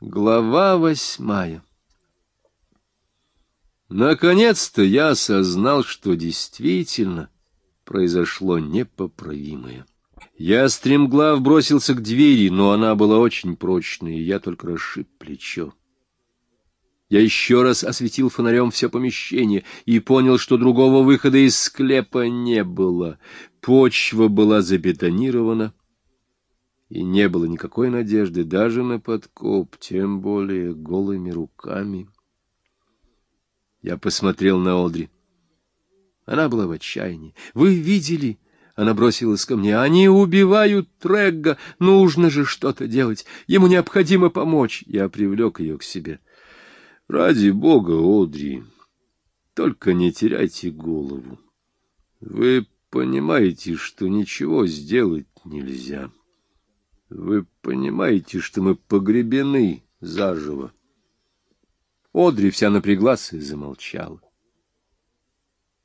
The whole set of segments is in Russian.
Глава восьмая Наконец-то я осознал, что действительно произошло непоправимое. Я стремглав бросился к двери, но она была очень прочной, и я только расшиб плечо. Я еще раз осветил фонарем все помещение и понял, что другого выхода из склепа не было. Почва была забетонирована, и не было никакой надежды даже на подкоп, тем более голыми руками. Я посмотрел на Одри. Она была в отчаянии. «Вы видели?» Она бросилась ко мне. «Они убивают Трегга! Нужно же что-то делать! Ему необходимо помочь!» Я привлек ее к себе. «Ради бога, Одри, только не теряйте голову. Вы понимаете, что ничего сделать нельзя». Вы понимаете, что мы погребены заживо. Одри вся напряглась и замолчала.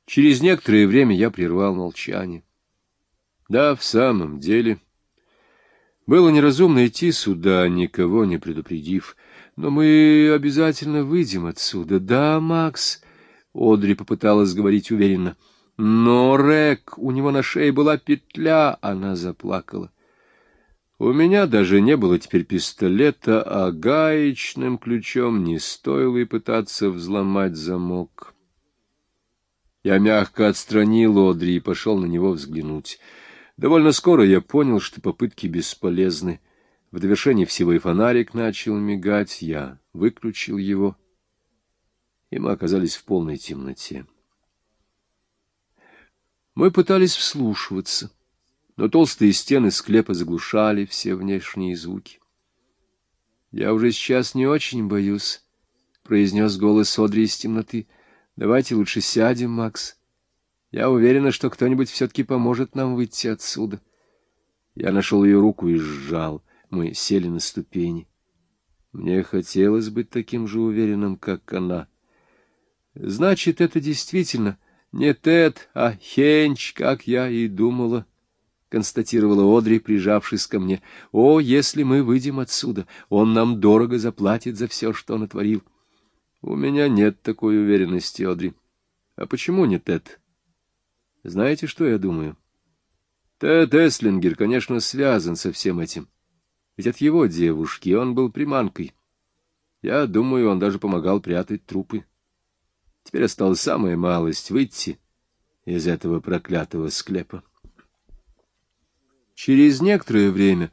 Через некоторое время я прервал молчание. Да, в самом деле, было неразумно идти сюда, никого не предупредив. Но мы обязательно выйдем отсюда. Да, Макс, Одри попыталась говорить уверенно. Но, Рек, у него на шее была петля, она заплакала. У меня даже не было теперь пистолета, а гаечным ключом не стоило и пытаться взломать замок. Я мягко отстранил Одри и пошел на него взглянуть. Довольно скоро я понял, что попытки бесполезны. В довершении всего и фонарик начал мигать, я выключил его, и мы оказались в полной темноте. Мы пытались вслушиваться но толстые стены склепа заглушали все внешние звуки. — Я уже сейчас не очень боюсь, — произнес голос Одри из темноты. — Давайте лучше сядем, Макс. Я уверена, что кто-нибудь все-таки поможет нам выйти отсюда. Я нашел ее руку и сжал. Мы сели на ступени. Мне хотелось быть таким же уверенным, как она. Значит, это действительно не Тед, а Хенч, как я и думала. —— констатировала Одри, прижавшись ко мне. — О, если мы выйдем отсюда, он нам дорого заплатит за все, что натворил. — У меня нет такой уверенности, Одри. — А почему не Тед? Знаете, что я думаю? Тед Эслингер, конечно, связан со всем этим. Ведь от его девушки он был приманкой. Я думаю, он даже помогал прятать трупы. Теперь осталась самая малость — выйти из этого проклятого склепа. Через некоторое время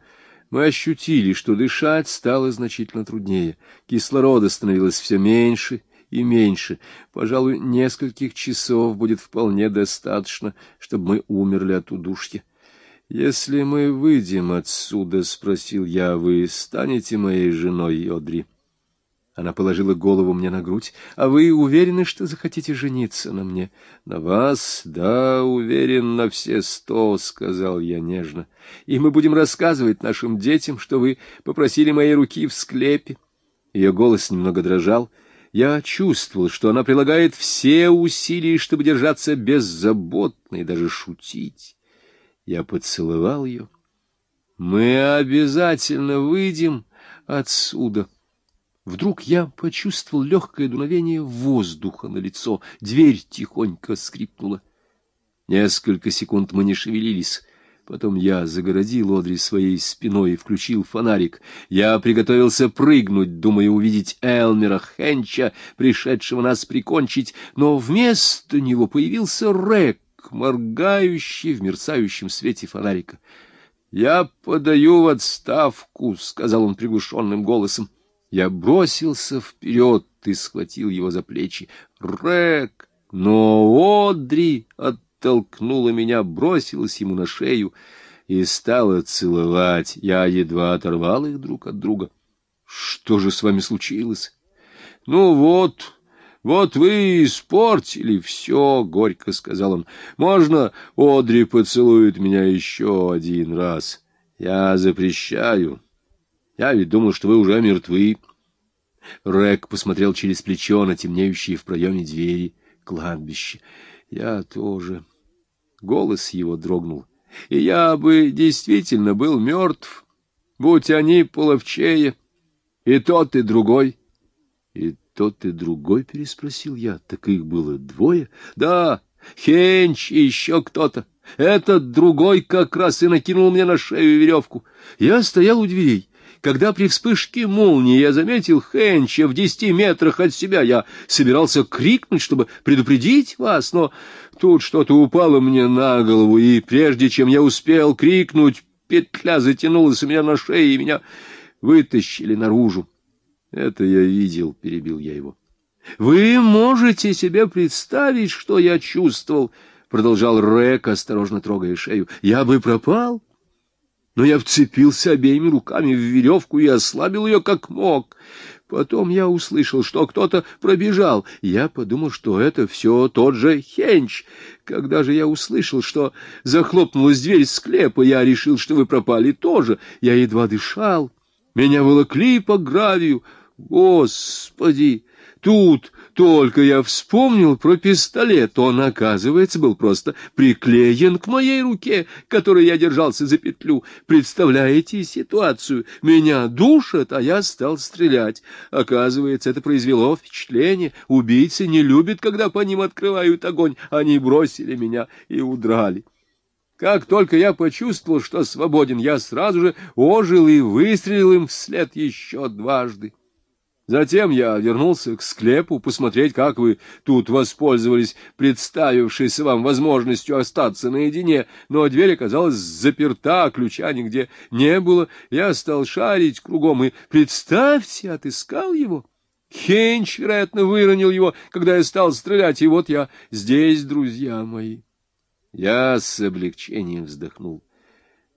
мы ощутили, что дышать стало значительно труднее. Кислорода становилось все меньше и меньше. Пожалуй, нескольких часов будет вполне достаточно, чтобы мы умерли от удушья. «Если мы выйдем отсюда, — спросил я, — вы станете моей женой, Одри?» Она положила голову мне на грудь. — А вы уверены, что захотите жениться на мне? — На вас? Да, уверен на все сто, — сказал я нежно. — И мы будем рассказывать нашим детям, что вы попросили моей руки в склепе. Ее голос немного дрожал. Я чувствовал, что она прилагает все усилия, чтобы держаться беззаботно и даже шутить. Я поцеловал ее. — Мы обязательно выйдем отсюда. — Вдруг я почувствовал легкое дуновение воздуха на лицо. Дверь тихонько скрипнула. Несколько секунд мы не шевелились. Потом я загородил Одри своей спиной и включил фонарик. Я приготовился прыгнуть, думая увидеть Элмера Хенча, пришедшего нас прикончить, но вместо него появился Рек, моргающий в мерцающем свете фонарика. — Я подаю в отставку, — сказал он приглушенным голосом. Я бросился вперед и схватил его за плечи. «Рэк!» Но Одри оттолкнула меня, бросилась ему на шею и стала целовать. Я едва оторвал их друг от друга. «Что же с вами случилось?» «Ну вот...» «Вот вы испортили все», — горько сказал он. «Можно Одри поцелует меня еще один раз? Я запрещаю». Я ведь думал, что вы уже мертвы. Рек посмотрел через плечо на темнеющие в проеме двери кладбище. Я тоже. Голос его дрогнул. И я бы действительно был мертв, будь они половчее. И тот, и другой. И тот, и другой, переспросил я. Так их было двое? Да, Хенч и еще кто-то. Этот другой как раз и накинул мне на шею веревку. Я стоял у дверей. Когда при вспышке молнии я заметил Хенча в десяти метрах от себя, я собирался крикнуть, чтобы предупредить вас, но тут что-то упало мне на голову, и прежде чем я успел крикнуть, петля затянулась у меня на шее, и меня вытащили наружу. — Это я видел, — перебил я его. — Вы можете себе представить, что я чувствовал? — продолжал Рек, осторожно трогая шею. — Я бы пропал. Но я вцепился обеими руками в веревку и ослабил ее как мог. Потом я услышал, что кто-то пробежал. Я подумал, что это все тот же Хенч. Когда же я услышал, что захлопнулась дверь склепа, я решил, что вы пропали тоже. Я едва дышал. Меня волокли по гравию. Господи! Тут только я вспомнил про пистолет. Он, оказывается, был просто приклеен к моей руке, которой я держался за петлю. Представляете ситуацию? Меня душат, а я стал стрелять. Оказывается, это произвело впечатление. Убийцы не любят, когда по ним открывают огонь. Они бросили меня и удрали. Как только я почувствовал, что свободен, я сразу же ожил и выстрелил им вслед еще дважды. Затем я вернулся к склепу посмотреть, как вы тут воспользовались представившейся вам возможностью остаться наедине, но дверь оказалась заперта, ключа нигде не было. Я стал шарить кругом и, представьте, отыскал его. Хенч, вероятно, выронил его, когда я стал стрелять, и вот я здесь, друзья мои. Я с облегчением вздохнул.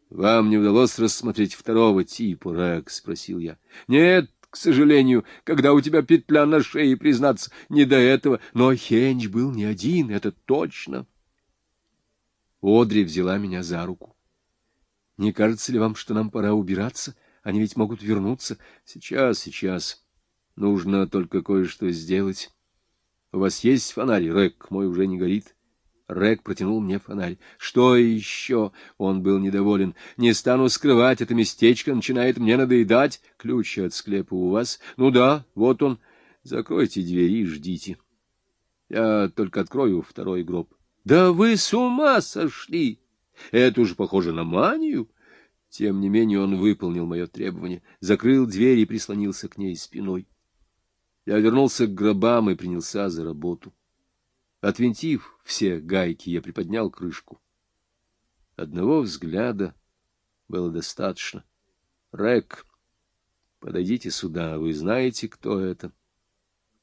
— Вам не удалось рассмотреть второго типа, Рэг? — спросил я. — Нет, к сожалению, когда у тебя петля на шее, признаться, не до этого. Но Хенч был не один, это точно. Одри взяла меня за руку. — Не кажется ли вам, что нам пора убираться? Они ведь могут вернуться. Сейчас, сейчас. Нужно только кое-что сделать. У вас есть фонарь, Рэк? Мой уже не горит. Рек протянул мне фонарь. Что еще? Он был недоволен. Не стану скрывать, это местечко начинает мне надоедать. Ключ от склепа у вас? Ну да, вот он. Закройте двери и ждите. Я только открою второй гроб. Да вы с ума сошли! Это уже похоже на манию. Тем не менее он выполнил мое требование, закрыл дверь и прислонился к ней спиной. Я вернулся к гробам и принялся за работу. Отвинтив все гайки, я приподнял крышку. Одного взгляда было достаточно. Рек, подойдите сюда, вы знаете, кто это?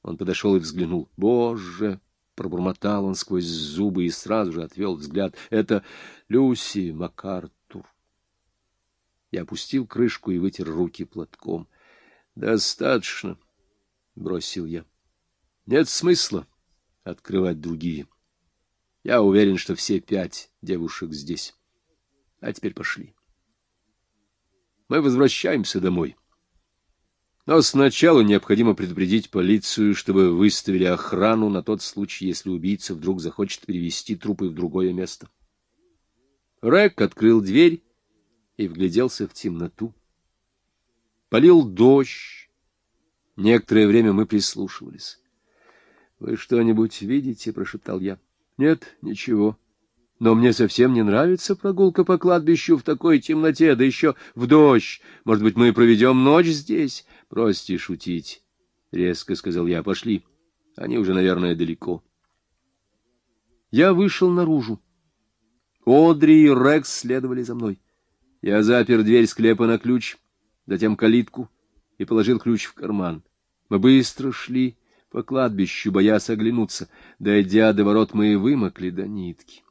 Он подошел и взглянул. Боже! Пробормотал он сквозь зубы и сразу же отвел взгляд. Это Люси МакАртур. Я опустил крышку и вытер руки платком. Достаточно, бросил я. Нет смысла открывать другие. Я уверен, что все пять девушек здесь. А теперь пошли. Мы возвращаемся домой. Но сначала необходимо предупредить полицию, чтобы выставили охрану на тот случай, если убийца вдруг захочет перевести трупы в другое место. Рэк открыл дверь и вгляделся в темноту. Полил дождь. Некоторое время мы прислушивались. Вы что-нибудь видите? — прошептал я. — Нет, ничего. Но мне совсем не нравится прогулка по кладбищу в такой темноте, да еще в дождь. Может быть, мы проведем ночь здесь? — Прости шутить, — резко сказал я. — Пошли. Они уже, наверное, далеко. Я вышел наружу. Одри и Рекс следовали за мной. Я запер дверь склепа на ключ, затем калитку и положил ключ в карман. Мы быстро шли по кладбищу, боясь оглянуться. Дойдя до ворот, мы и вымокли до нитки.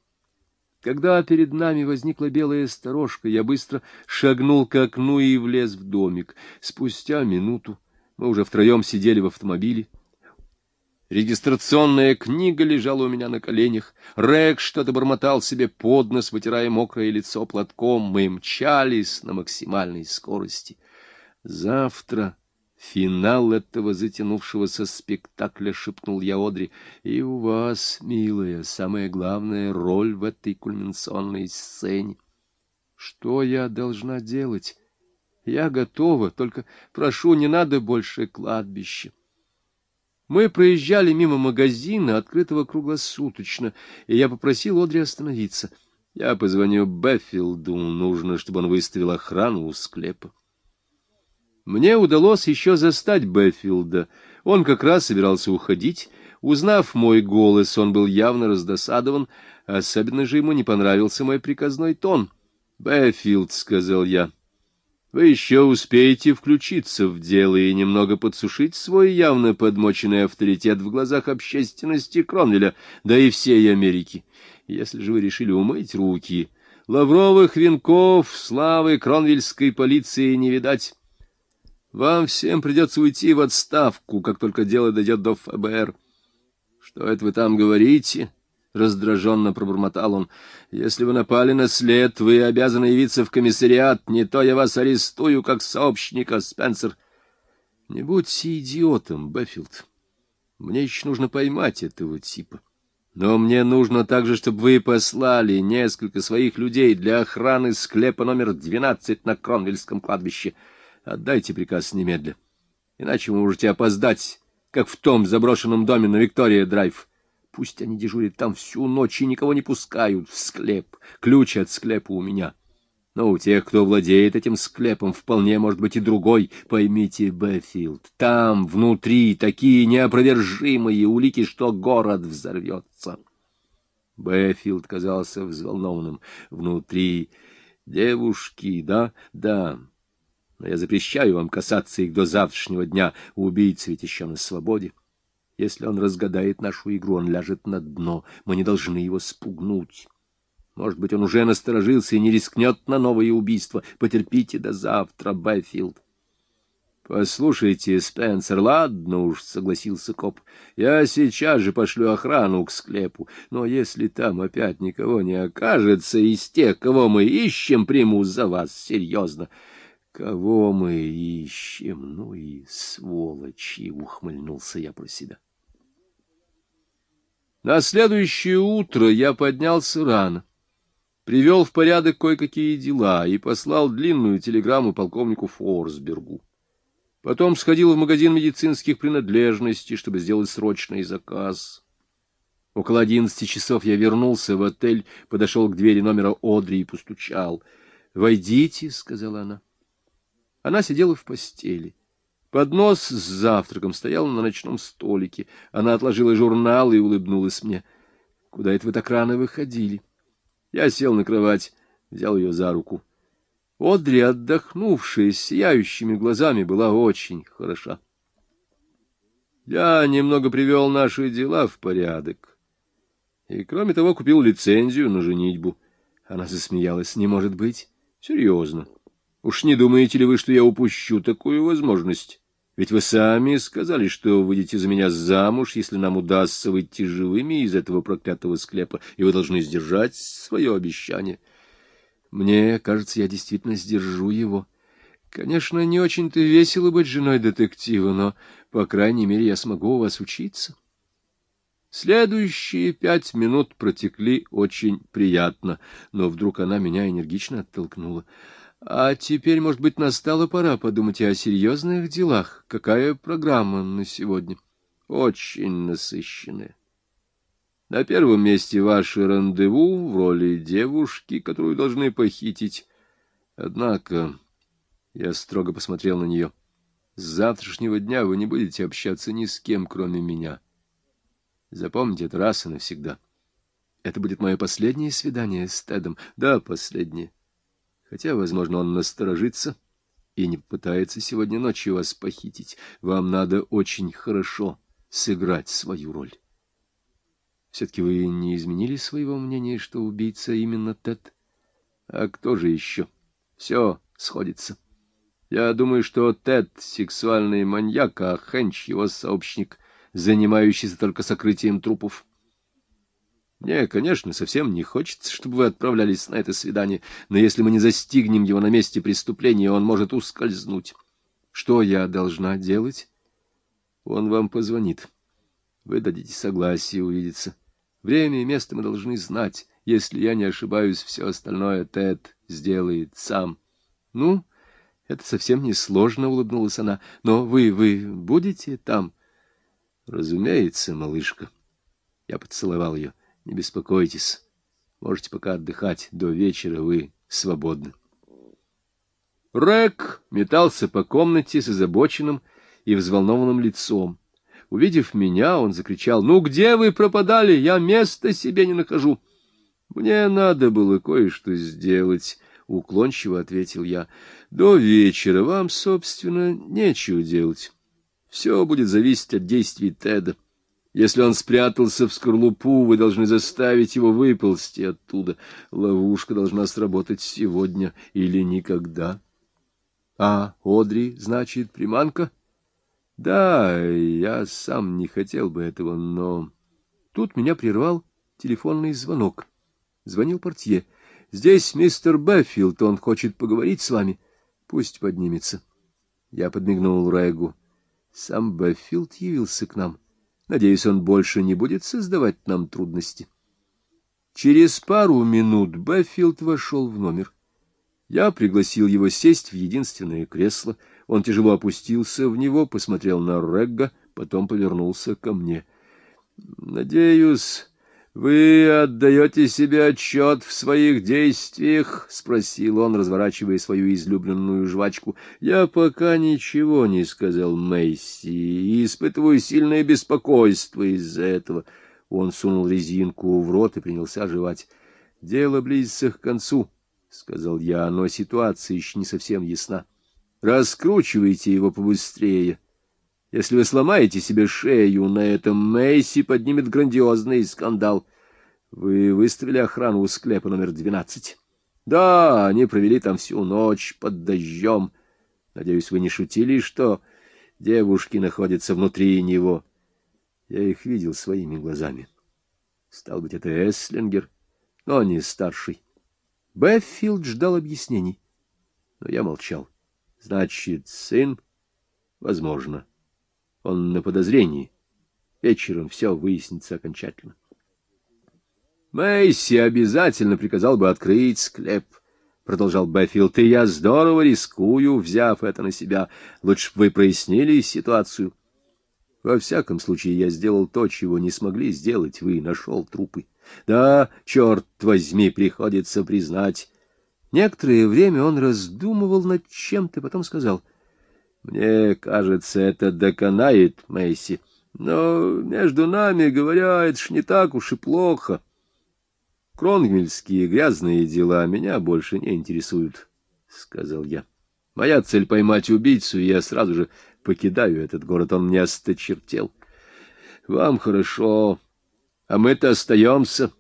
Когда перед нами возникла белая сторожка, я быстро шагнул к окну и влез в домик. Спустя минуту мы уже втроем сидели в автомобиле. Регистрационная книга лежала у меня на коленях. Рек что-то бормотал себе под нос, вытирая мокрое лицо платком. Мы мчались на максимальной скорости. Завтра финал этого затянувшегося спектакля, — шепнул я Одри, — и у вас, милая, самая главная роль в этой кульминационной сцене. Что я должна делать? Я готова, только прошу, не надо больше кладбища. Мы проезжали мимо магазина, открытого круглосуточно, и я попросил Одри остановиться. Я позвоню Беффилду, нужно, чтобы он выставил охрану у склепа. Мне удалось еще застать Беффилда. Он как раз собирался уходить. Узнав мой голос, он был явно раздосадован. Особенно же ему не понравился мой приказной тон. «Беффилд», — сказал я, — вы еще успеете включиться в дело и немного подсушить свой явно подмоченный авторитет в глазах общественности Кронвеля, да и всей Америки. Если же вы решили умыть руки, лавровых венков, славы кронвельской полиции не видать. Вам всем придется уйти в отставку, как только дело дойдет до ФБР. Что это вы там говорите? —— раздраженно пробормотал он. — Если вы напали на след, вы обязаны явиться в комиссариат, не то я вас арестую как сообщника, Спенсер. — Не будьте идиотом, Беффилд. Мне еще нужно поймать этого типа. Но мне нужно также, чтобы вы послали несколько своих людей для охраны склепа номер двенадцать на Кронвельском кладбище. Отдайте приказ немедля. Иначе вы можете опоздать, как в том заброшенном доме на Виктория-драйв. Пусть они дежурят там всю ночь и никого не пускают в склеп. Ключ от склепа у меня. Но у тех, кто владеет этим склепом, вполне может быть и другой. Поймите, Бэффилд, там внутри такие неопровержимые улики, что город взорвется. Бэффилд казался взволнованным. Внутри девушки, да, да. Но я запрещаю вам касаться их до завтрашнего дня. Убийца ведь еще на свободе. Если он разгадает нашу игру, он ляжет на дно. Мы не должны его спугнуть. Может быть, он уже насторожился и не рискнет на новые убийства. Потерпите до завтра, Байфилд. — Послушайте, Спенсер, ладно уж, — согласился коп. — Я сейчас же пошлю охрану к склепу, но если там опять никого не окажется из тех, кого мы ищем, приму за вас серьезно. — Кого мы ищем? Ну и сволочи! — ухмыльнулся я про себя. На следующее утро я поднялся рано, привел в порядок кое-какие дела и послал длинную телеграмму полковнику Форсбергу. Потом сходил в магазин медицинских принадлежностей, чтобы сделать срочный заказ. Около одиннадцати часов я вернулся в отель, подошел к двери номера Одри и постучал. «Войдите», — сказала она. Она сидела в постели. Поднос с завтраком стоял на ночном столике. Она отложила журнал и улыбнулась мне. — Куда это вы так рано выходили? Я сел на кровать, взял ее за руку. Одри, отдохнувшая, с сияющими глазами, была очень хороша. Я немного привел наши дела в порядок. И, кроме того, купил лицензию на женитьбу. Она засмеялась. — Не может быть. — Серьезно. — Уж не думаете ли вы, что я упущу такую возможность? Ведь вы сами сказали, что выйдете за меня замуж, если нам удастся выйти живыми из этого проклятого склепа, и вы должны сдержать свое обещание. Мне кажется, я действительно сдержу его. Конечно, не очень-то весело быть женой детектива, но, по крайней мере, я смогу у вас учиться. Следующие пять минут протекли очень приятно, но вдруг она меня энергично оттолкнула. А теперь, может быть, настала пора подумать и о серьезных делах. Какая программа на сегодня? Очень насыщенная. На первом месте ваше рандеву в роли девушки, которую должны похитить. Однако, я строго посмотрел на нее, с завтрашнего дня вы не будете общаться ни с кем, кроме меня. Запомните это раз и навсегда. Это будет мое последнее свидание с Тедом. Да, последнее хотя, возможно, он насторожится и не попытается сегодня ночью вас похитить. Вам надо очень хорошо сыграть свою роль. Все-таки вы не изменили своего мнения, что убийца именно Тед? А кто же еще? Все сходится. Я думаю, что Тед — сексуальный маньяк, а Хенч — его сообщник, занимающийся только сокрытием трупов. Мне, конечно, совсем не хочется, чтобы вы отправлялись на это свидание, но если мы не застигнем его на месте преступления, он может ускользнуть. Что я должна делать? Он вам позвонит. Вы дадите согласие увидеться. Время и место мы должны знать. Если я не ошибаюсь, все остальное Тед сделает сам. Ну, Это совсем не сложно, улыбнулась она. Но вы, вы будете там? Разумеется, малышка. Я поцеловал ее. Не беспокойтесь. Можете пока отдыхать. До вечера вы свободны. Рэк метался по комнате с озабоченным и взволнованным лицом. Увидев меня, он закричал, «Ну где вы пропадали? Я места себе не нахожу!» «Мне надо было кое-что сделать», — уклончиво ответил я. «До вечера вам, собственно, нечего делать. Все будет зависеть от действий Теда. Если он спрятался в скорлупу, вы должны заставить его выползти оттуда. Ловушка должна сработать сегодня или никогда». «А Одри, значит, приманка?» Да, я сам не хотел бы этого, но... Тут меня прервал телефонный звонок. Звонил портье. «Здесь мистер Бэффилд, он хочет поговорить с вами. Пусть поднимется». Я подмигнул Рэгу. Сам Бэффилд явился к нам. Надеюсь, он больше не будет создавать нам трудности. Через пару минут Бэффилд вошел в номер. Я пригласил его сесть в единственное кресло — он тяжело опустился в него, посмотрел на Регга, потом повернулся ко мне. — Надеюсь, вы отдаете себе отчет в своих действиях? — спросил он, разворачивая свою излюбленную жвачку. — Я пока ничего не сказал Мэйси и испытываю сильное беспокойство из-за этого. Он сунул резинку в рот и принялся жевать. — Дело близится к концу, — сказал я, — но ситуация еще не совсем ясна. Раскручивайте его побыстрее. Если вы сломаете себе шею, на этом Мэйси поднимет грандиозный скандал. Вы выставили охрану у склепа номер двенадцать. Да, они провели там всю ночь под дождем. Надеюсь, вы не шутили, что девушки находятся внутри него. Я их видел своими глазами. Стал быть, это Эслингер, но не старший. Бэффилд ждал объяснений, но я молчал. Значит, сын? Возможно. Он на подозрении. Вечером все выяснится окончательно. Мэйси обязательно приказал бы открыть склеп, — продолжал Бэффилд, — и я здорово рискую, взяв это на себя. Лучше бы вы прояснили ситуацию. Во всяком случае, я сделал то, чего не смогли сделать вы, нашел трупы. Да, черт возьми, приходится признать, Некоторое время он раздумывал над чем-то, потом сказал, «Мне кажется, это доконает Мэйси, но между нами, говоря, это ж не так уж и плохо. Кронгвильские грязные дела меня больше не интересуют», — сказал я. «Моя цель — поймать убийцу, и я сразу же покидаю этот город, он мне осточертел. Вам хорошо, а мы-то остаемся».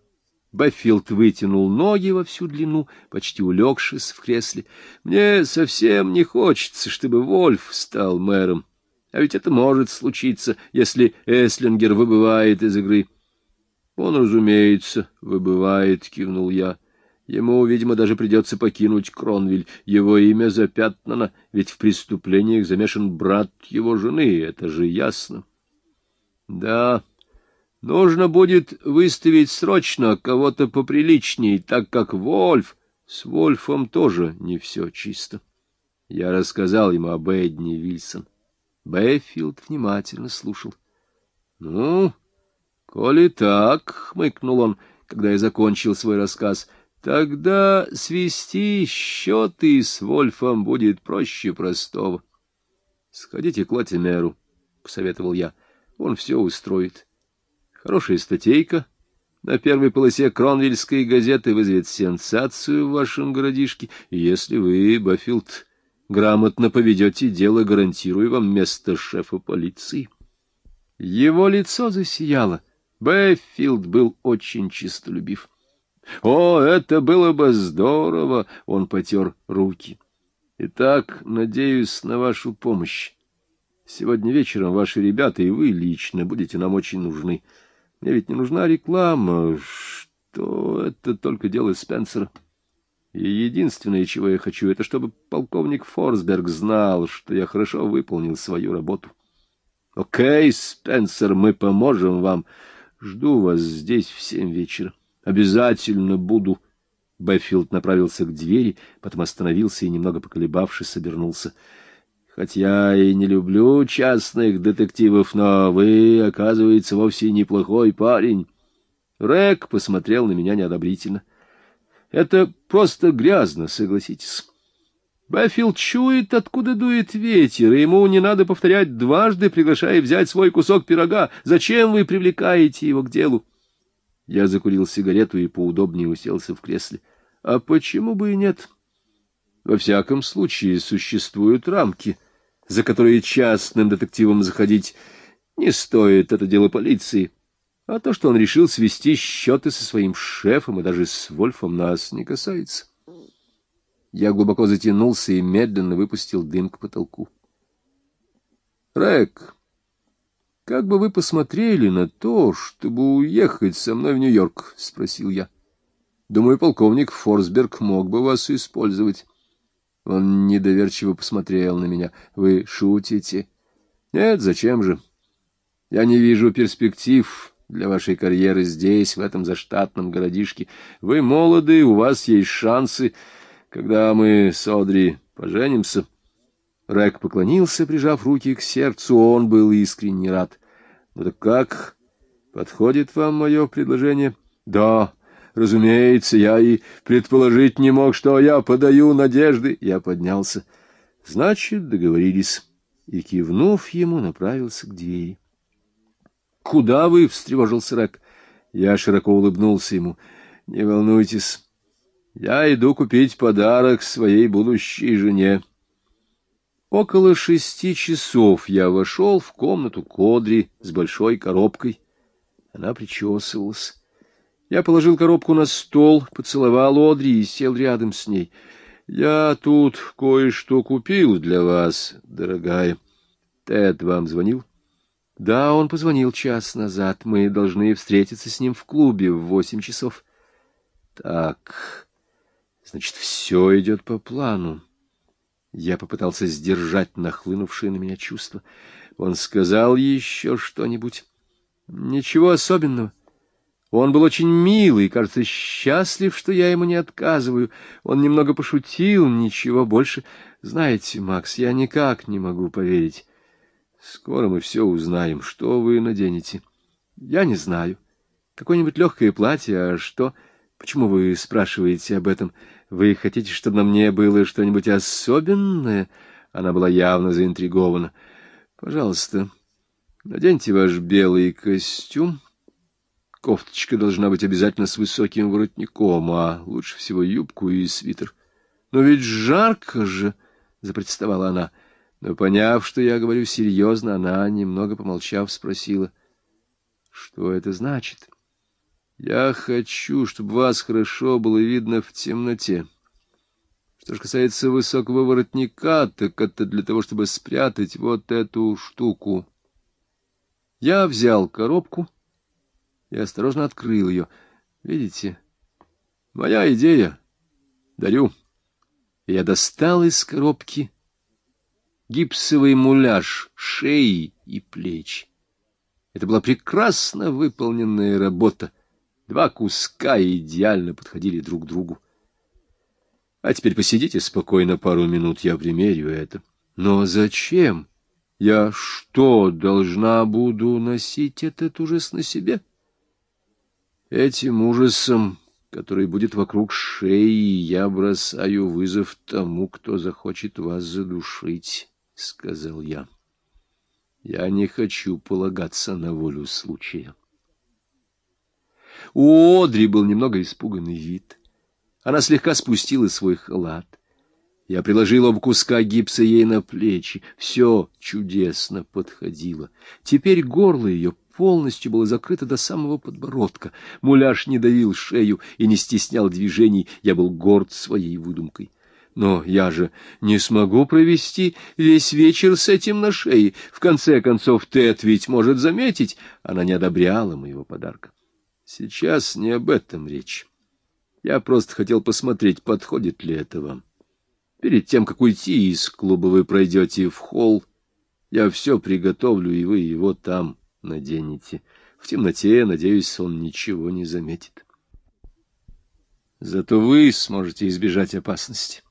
Бэффилд вытянул ноги во всю длину, почти улегшись в кресле. «Мне совсем не хочется, чтобы Вольф стал мэром. А ведь это может случиться, если Эслингер выбывает из игры». «Он, разумеется, выбывает», — кивнул я. «Ему, видимо, даже придется покинуть Кронвиль. Его имя запятнано, ведь в преступлениях замешан брат его жены, это же ясно». «Да». Нужно будет выставить срочно кого-то поприличней, так как Вольф... С Вольфом тоже не все чисто. Я рассказал ему об Эдни Вильсон. Бэйфилд внимательно слушал. — Ну, коли так, — хмыкнул он, когда я закончил свой рассказ, — тогда свести счеты с Вольфом будет проще простого. — Сходите к Латимеру, — посоветовал я, — он все устроит. — Хорошая статейка на первой полосе Кронвильской газеты вызовет сенсацию в вашем городишке, если вы, Баффилд, грамотно поведете дело, гарантирую вам место шефа полиции. Его лицо засияло. Бэффилд был очень чистолюбив. «О, это было бы здорово!» — он потер руки. «Итак, надеюсь на вашу помощь. Сегодня вечером ваши ребята и вы лично будете нам очень нужны. Мне ведь не нужна реклама, что это только дело Спенсера. И единственное, чего я хочу, это чтобы полковник Форсберг знал, что я хорошо выполнил свою работу. Окей, Спенсер, мы поможем вам. Жду вас здесь в семь вечера. Обязательно буду. Бэффилд направился к двери, потом остановился и, немного поколебавшись, обернулся. — Хоть я и не люблю частных детективов, но вы, оказывается, вовсе неплохой парень. Рэк посмотрел на меня неодобрительно. — Это просто грязно, согласитесь. Бэффилд чует, откуда дует ветер, и ему не надо повторять дважды, приглашая взять свой кусок пирога. Зачем вы привлекаете его к делу? Я закурил сигарету и поудобнее уселся в кресле. — а почему бы и нет? Во всяком случае, существуют рамки, за которые частным детективам заходить не стоит, это дело полиции. А то, что он решил свести счеты со своим шефом и даже с Вольфом, нас не касается. Я глубоко затянулся и медленно выпустил дым к потолку. Рэк, как бы вы посмотрели на то, чтобы уехать со мной в Нью-Йорк? — спросил я. — Думаю, полковник Форсберг мог бы вас использовать. Он недоверчиво посмотрел на меня. Вы шутите? Нет, зачем же? Я не вижу перспектив для вашей карьеры здесь, в этом заштатном городишке. Вы молоды, у вас есть шансы. Когда мы с Одри поженимся... Рэк поклонился, прижав руки к сердцу, он был искренне рад. — Ну так как? Подходит вам мое предложение? — Да. Разумеется, я и предположить не мог, что я подаю надежды. Я поднялся. Значит, договорились. И, кивнув ему, направился к двери. — Куда вы? — встревожился Рэк. Я широко улыбнулся ему. — Не волнуйтесь. Я иду купить подарок своей будущей жене. Около шести часов я вошел в комнату Кодри с большой коробкой. Она причесывалась. Я положил коробку на стол, поцеловал Одри и сел рядом с ней. «Я тут кое-что купил для вас, дорогая. Тед вам звонил?» «Да, он позвонил час назад. Мы должны встретиться с ним в клубе в восемь часов». «Так, значит, все идет по плану». Я попытался сдержать нахлынувшее на меня чувство. Он сказал еще что-нибудь. «Ничего особенного». Он был очень милый, кажется, счастлив, что я ему не отказываю. Он немного пошутил, ничего больше. Знаете, Макс, я никак не могу поверить. Скоро мы все узнаем. Что вы наденете? Я не знаю. Какое-нибудь легкое платье, а что? Почему вы спрашиваете об этом? Вы хотите, чтобы на мне было что-нибудь особенное? Она была явно заинтригована. Пожалуйста, наденьте ваш белый костюм. Кофточка должна быть обязательно с высоким воротником, а лучше всего юбку и свитер. — Но ведь жарко же, — запротестовала она. Но, поняв, что я говорю серьезно, она, немного помолчав, спросила. — Что это значит? — Я хочу, чтобы вас хорошо было видно в темноте. Что же касается высокого воротника, так это для того, чтобы спрятать вот эту штуку. Я взял коробку и осторожно открыл ее. Видите? Моя идея. Дарю. Я достал из коробки гипсовый муляж шеи и плеч. Это была прекрасно выполненная работа. Два куска идеально подходили друг к другу. А теперь посидите спокойно пару минут, я примерю это. Но зачем? Я что, должна буду носить этот ужас на себе? — Этим ужасом, который будет вокруг шеи, я бросаю вызов тому, кто захочет вас задушить, — сказал я. Я не хочу полагаться на волю случая. У Одри был немного испуганный вид. Она слегка спустила свой халат. Я приложил оба куска гипса ей на плечи. Все чудесно подходило. Теперь горло ее полностью было закрыто до самого подбородка. Муляж не давил шею и не стеснял движений. Я был горд своей выдумкой. Но я же не смогу провести весь вечер с этим на шее. В конце концов, Тед ведь может заметить. Она не одобряла моего подарка. Сейчас не об этом речь. Я просто хотел посмотреть, подходит ли это вам. Перед тем, как уйти из клуба, вы пройдете в холл. Я все приготовлю, и вы его там наденете. В темноте, надеюсь, он ничего не заметит. Зато вы сможете избежать опасности.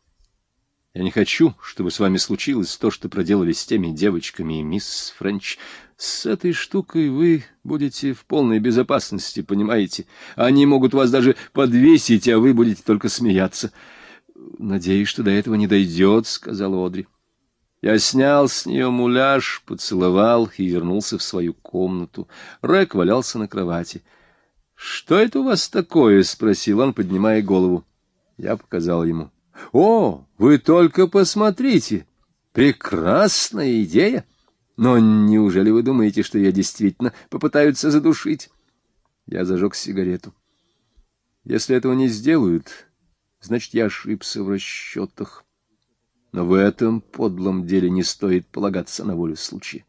Я не хочу, чтобы с вами случилось то, что проделали с теми девочками и мисс Френч. С этой штукой вы будете в полной безопасности, понимаете? Они могут вас даже подвесить, а вы будете только смеяться. Надеюсь, что до этого не дойдет, — сказал Одри. Я снял с нее муляж, поцеловал и вернулся в свою комнату. Рэк валялся на кровати. — Что это у вас такое? — спросил он, поднимая голову. Я показал ему. — О, вы только посмотрите! Прекрасная идея! Но неужели вы думаете, что я действительно попытаются задушить? Я зажег сигарету. Если этого не сделают, значит, я ошибся в расчетах. Но в этом подлом деле не стоит полагаться на волю случая.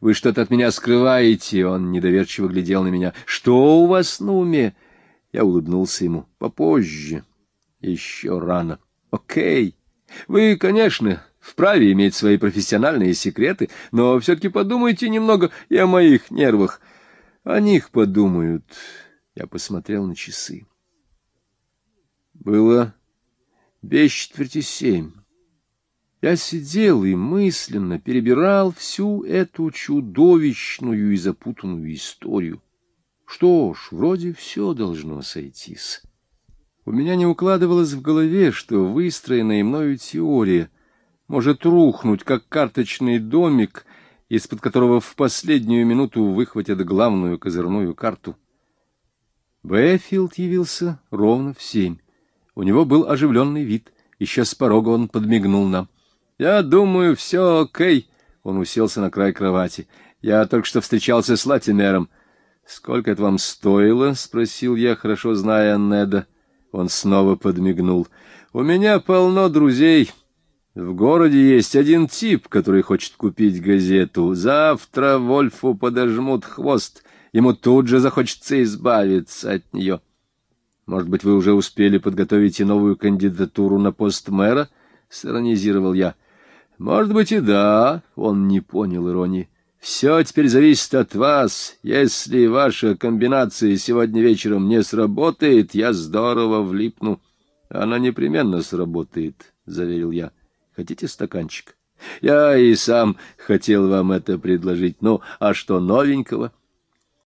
Вы что-то от меня скрываете, он недоверчиво глядел на меня. Что у вас на уме? Я улыбнулся ему. Попозже. Еще рано. Окей. Вы, конечно, вправе иметь свои профессиональные секреты, но все-таки подумайте немного и о моих нервах. О них подумают. Я посмотрел на часы. Было без четверти семь. Я сидел и мысленно перебирал всю эту чудовищную и запутанную историю. Что ж, вроде все должно сойтись. У меня не укладывалось в голове, что выстроенная мною теория может рухнуть, как карточный домик, из-под которого в последнюю минуту выхватят главную козырную карту. Бэффилд явился ровно в семь. У него был оживленный вид. Еще с порога он подмигнул нам. — Я думаю, все окей. Он уселся на край кровати. — Я только что встречался с Латимером. — Сколько это вам стоило? — спросил я, хорошо зная Неда. Он снова подмигнул. — У меня полно друзей. В городе есть один тип, который хочет купить газету. Завтра Вольфу подожмут хвост. Ему тут же захочется избавиться от нее. — может быть, вы уже успели подготовить и новую кандидатуру на пост мэра? — сиронизировал я. — Может быть, и да, — он не понял иронии. — Все теперь зависит от вас. Если ваша комбинация сегодня вечером не сработает, я здорово влипну. — Она непременно сработает, — заверил я. — Хотите стаканчик? — Я и сам хотел вам это предложить. Ну, а что новенького? —